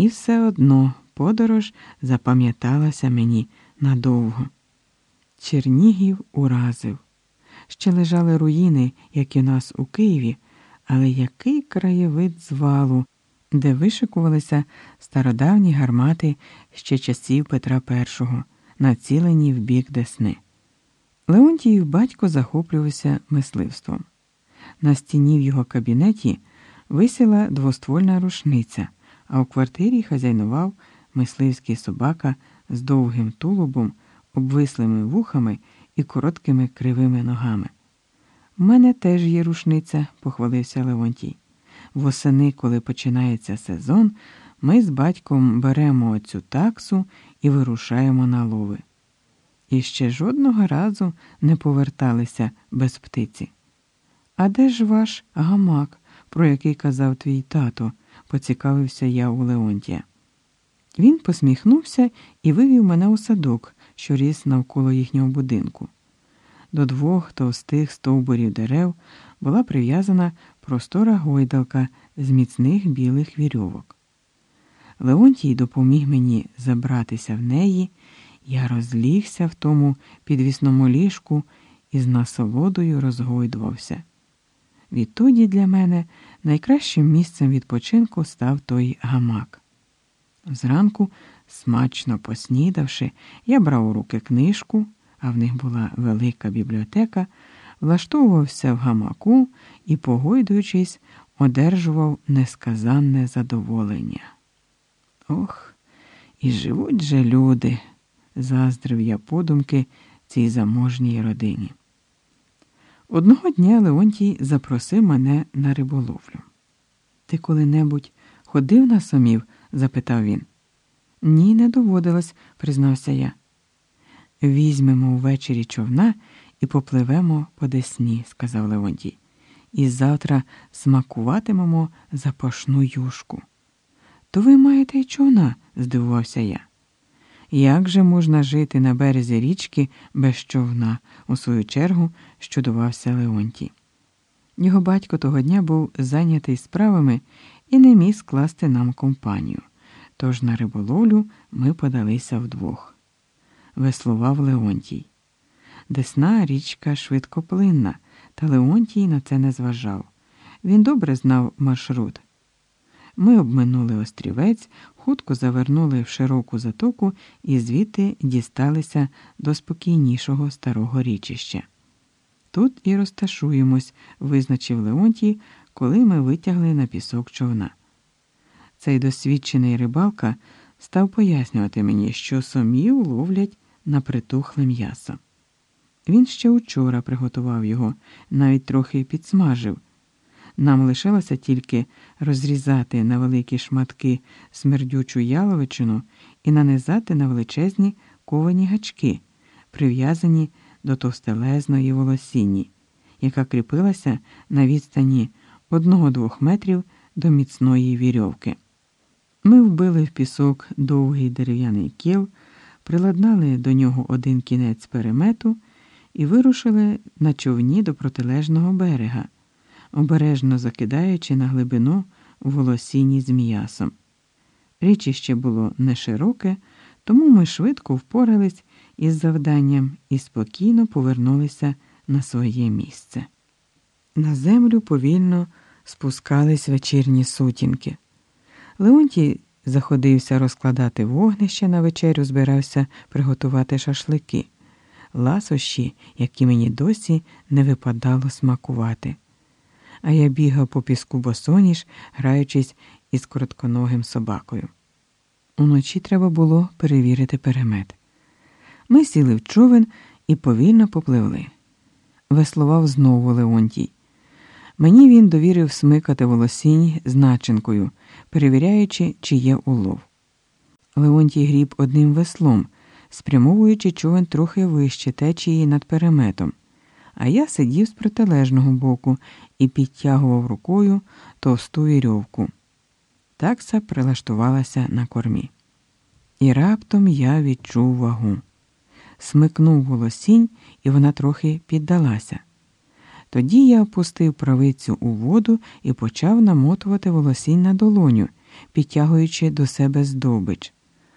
І все одно подорож запам'яталася мені надовго. Чернігів уразив. Ще лежали руїни, як і у нас у Києві, але який краєвид звалу, де вишикувалися стародавні гармати ще часів Петра І, націлені в бік Десни. Леонтіїв батько захоплювався мисливством. На стіні в його кабінеті висіла двоствольна рушниця, а у квартирі хазяйнував мисливський собака з довгим тулубом, обвислими вухами і короткими кривими ногами. У мене теж є рушниця, похвалився Леонтій. Восени, коли починається сезон, ми з батьком беремо цю таксу і вирушаємо на лови. І ще жодного разу не поверталися без птиці. А де ж ваш гамак, про який казав твій тато? Поцікавився я у Леонтія. Він посміхнувся і вивів мене у садок, що ріс навколо їхнього будинку. До двох товстих стовбурів дерев була прив'язана простора гойдалка з міцних білих вірьовок. Леонтій допоміг мені забратися в неї, я розлігся в тому підвісному ліжку і з насолодою розгойдувався. Відтоді для мене найкращим місцем відпочинку став той гамак. Зранку, смачно поснідавши, я брав у руки книжку, а в них була велика бібліотека, влаштовувався в гамаку і, погойдуючись, одержував несказанне задоволення. Ох, і живуть же люди, заздрив я подумки цій заможній родині. Одного дня Леонтій запросив мене на риболовлю. Ти коли-небудь ходив на сомів? запитав він. Ні, не доводилось, признався я. Візьмемо ввечері човна і попливемо по десні, сказав Леонтій. І завтра смакуватимемо запашну юшку. То ви маєте й човна, здивувався я. Як же можна жити на березі річки без човна, у свою чергу щудувався Леонтій. Його батько того дня був зайнятий справами і не міг скласти нам компанію. Тож на риболовлю ми подалися вдвох. Веслував Леонтій. Десна річка швидкоплинна, та Леонтій на це не зважав. Він добре знав маршрут. Ми обминули острівець, хутко завернули в широку затоку і звідти дісталися до спокійнішого старого річища. Тут і розташуємось, визначив Леонтій, коли ми витягли на пісок човна. Цей досвідчений рибалка став пояснювати мені, що сомів ловлять на притухле м'ясо. Він ще учора приготував його, навіть трохи підсмажив. Нам лишилося тільки розрізати на великі шматки смердючу яловичину і нанизати на величезні ковані гачки, прив'язані до товстелезної волосінні, яка кріпилася на відстані одного-двох метрів до міцної вірьовки. Ми вбили в пісок довгий дерев'яний кіл, приладнали до нього один кінець перемету і вирушили на човні до протилежного берега обережно закидаючи на глибину волосіні з м'ясом. Річище було не широке, тому ми швидко впорались із завданням і спокійно повернулися на своє місце. На землю повільно спускались вечірні сутінки. Леонтій заходився розкладати вогнище на вечерю, збирався приготувати шашлики, ласощі, які мені досі не випадало смакувати а я бігав по піску босоніж, граючись із коротконогим собакою. Уночі треба було перевірити перемет. Ми сіли в човен і повільно попливли. Веслував знову Леонтій. Мені він довірив смикати волосінь з начинкою, перевіряючи, чи є улов. Леонтій гріб одним веслом, спрямовуючи човен трохи вище течії над переметом а я сидів з протилежного боку і підтягував рукою товсту вірьовку. Такса прилаштувалася на кормі. І раптом я відчув вагу. Смикнув волосінь, і вона трохи піддалася. Тоді я опустив правицю у воду і почав намотувати волосінь на долоню, підтягуючи до себе здобич.